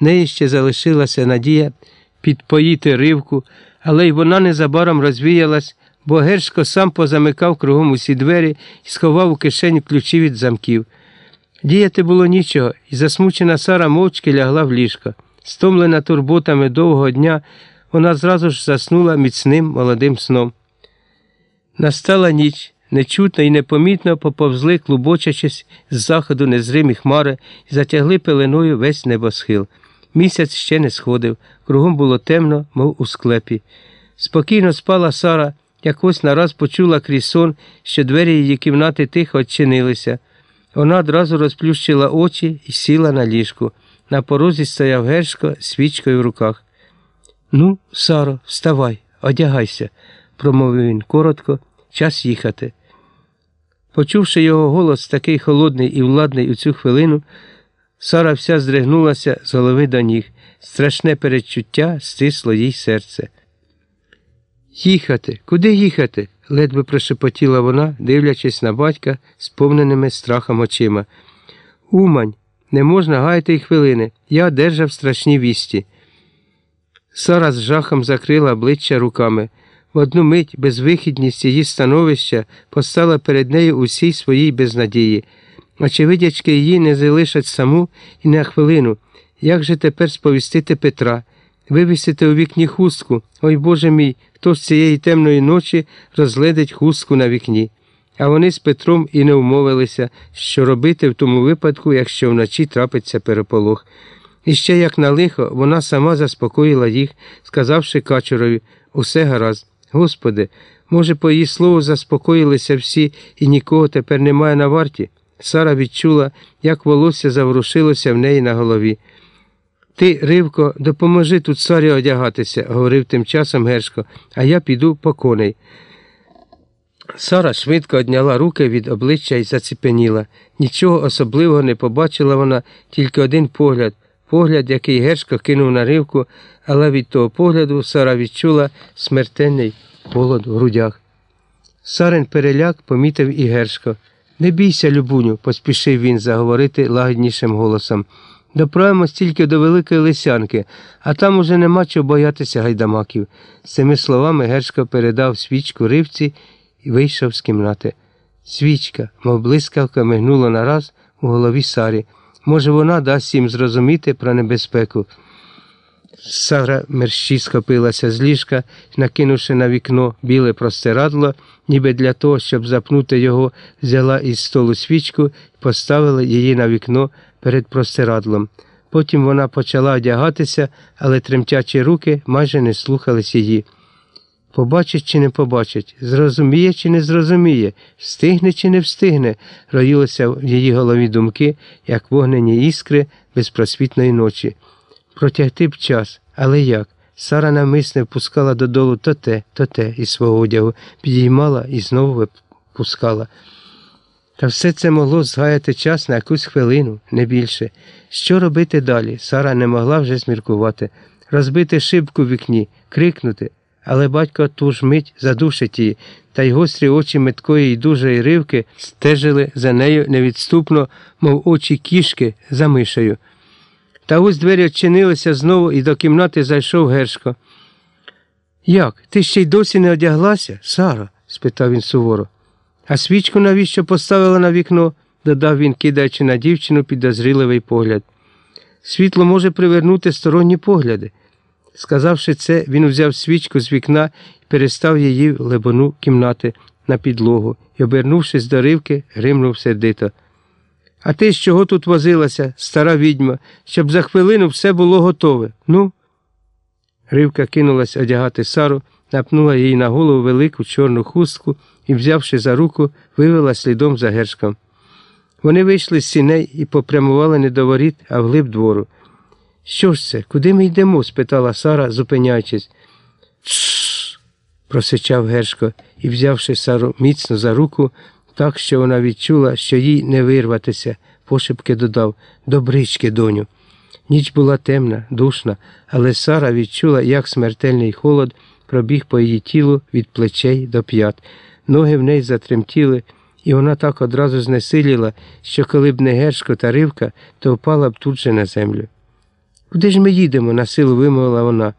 Неї ще залишилася надія підпоїти ривку, але й вона незабаром розвіялась, бо Гершко сам позамикав кругом усі двері і сховав у кишеню ключі від замків. Діяти було нічого, і засмучена Сара мовчки лягла в ліжко. Стомлена турботами довгого дня, вона зразу ж заснула міцним молодим сном. Настала ніч, нечутно і непомітно поповзли, клубочачись з заходу незримі хмари і затягли пеленою весь небосхил. Місяць ще не сходив, кругом було темно, мов у склепі. Спокійно спала Сара, як ось нараз почула крізь сон, що двері її кімнати тихо відчинилися. Вона одразу розплющила очі і сіла на ліжку. На порозі стояв Гершко з свічкою в руках. Ну, Саро, вставай, одягайся, промовив він коротко, час їхати. Почувши його голос такий холодний і владний у цю хвилину, Сара вся здригнулася з голови до ніг. Страшне передчуття стисло їй серце. Їхати, куди їхати? ледве прошепотіла вона, дивлячись на батька сповненими страхом очима. Умань, не можна гаяти й хвилини. Я одержав страшні вісті. Сара з жахом закрила обличчя руками. В одну мить безвихідність її становища постала перед нею усій своїй безнадії. Очевидячки, її не залишать саму і на хвилину. Як же тепер сповістити Петра? Вивісити у вікні хустку. Ой Боже мій, хто ж цієї темної ночі розгледить хустку на вікні. А вони з Петром і не умовилися, що робити в тому випадку, якщо вночі трапиться переполох. І ще, як на лихо, вона сама заспокоїла їх, сказавши качурові усе гаразд. Господи, може, по її слову заспокоїлися всі і нікого тепер немає на варті. Сара відчула, як волосся заворушилося в неї на голові. Ти, Ривко, допоможи тут царі одягатися, говорив тим часом Гершко, а я піду по коней. Сара швидко одняла руки від обличчя і заціпеніла. Нічого особливого не побачила вона, тільки один погляд, погляд, який Гершко кинув на ривку, але від того погляду Сара відчула смертельний холод в грудях. Сарин переляк помітив і Гершко. Не бійся, Любуню, поспішив він заговорити лагіднішим голосом. Доправимось тільки до Великої Лисянки, а там уже нема чого боятися гайдамаків. З цими словами Гершко передав свічку ривці і вийшов з кімнати. Свічка, мов блискавка, мигнула нараз у голові Сарі. Може, вона дасть їм зрозуміти про небезпеку. Сара мерщі схопилася з ліжка, накинувши на вікно біле простирадло, ніби для того, щоб запнути його, взяла із столу свічку і поставила її на вікно перед простирадлом. Потім вона почала одягатися, але тремтячі руки майже не слухались її. Побачить чи не побачить, зрозуміє чи не зрозуміє, встигне чи не встигне, роїлися в її голові думки, як вогнені іскри безпросвітної ночі. Протягти б час, але як? Сара намисне впускала додолу то те, то те із свого одягу, підіймала і знову випускала. Та все це могло згаяти час на якусь хвилину, не більше. Що робити далі? Сара не могла вже зміркувати, розбити шибку в вікні, крикнути, але батько ту ж мить задушить її, та й гострі очі меткої й дужої ривки стежили за нею невідступно, мов очі кішки за мишею. Та ось двері відчинилися знову і до кімнати зайшов Гершко. Як? Ти ще й досі не одяглася, Сара? спитав він суворо. А свічку навіщо поставила на вікно? додав він, кидаючи на дівчину підозріливий погляд. Світло може привернути сторонні погляди. Сказавши це, він взяв свічку з вікна і перестав її в лебону кімнати на підлогу і, обернувшись до ривки, гримнув сердито. А ти з чого тут возилася, стара відьма, щоб за хвилину все було готове. Ну? Ривка кинулась одягати Сару, напнула їй на голову велику чорну хустку і, взявши за руку, вивела слідом за гершком. Вони вийшли з сіней і попрямували не до воріт, а вглиб двору. Що ж це? Куди ми йдемо? спитала Сара, зупиняючись. Тссс. просичав Гершко і, взявши Сару міцно за руку, так, що вона відчула, що їй не вирватися, пошепки додав Добрички, доню. Ніч була темна, душна, але Сара відчула, як смертельний холод пробіг по її тілу від плечей до п'ят. Ноги в неї затремтіли, і вона так одразу знесиліла, що коли б не Гершко та ривка, то впала б тут же на землю. Куди ж ми їдемо? насилу вимовила вона.